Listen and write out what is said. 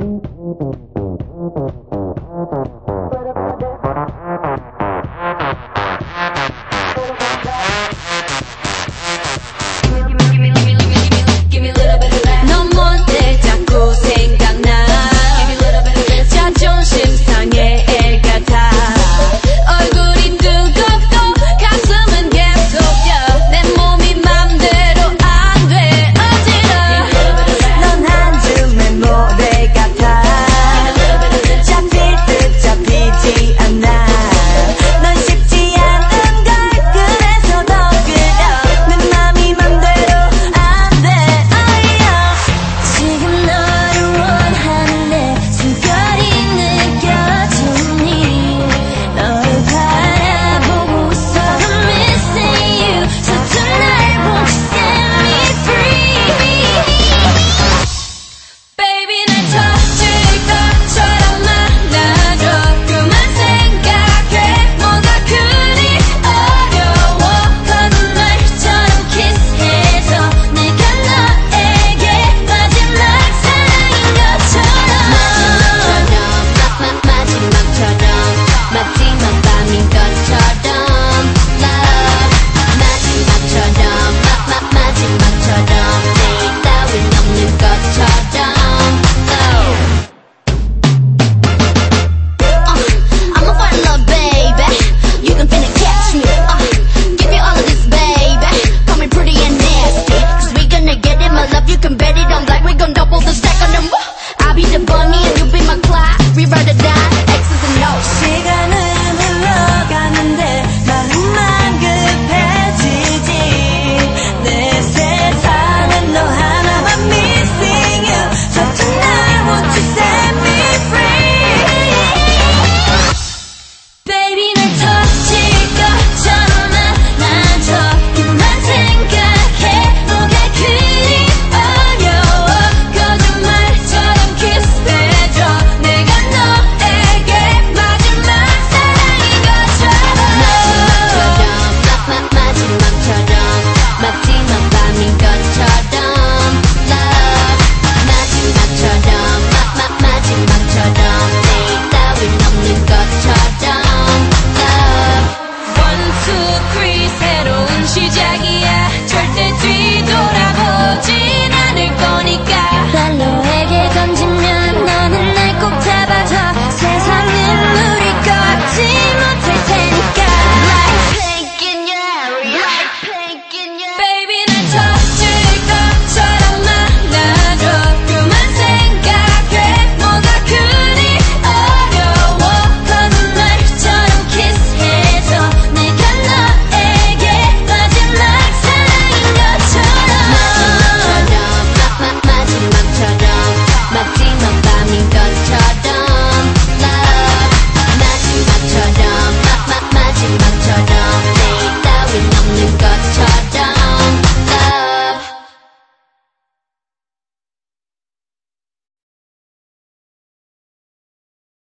one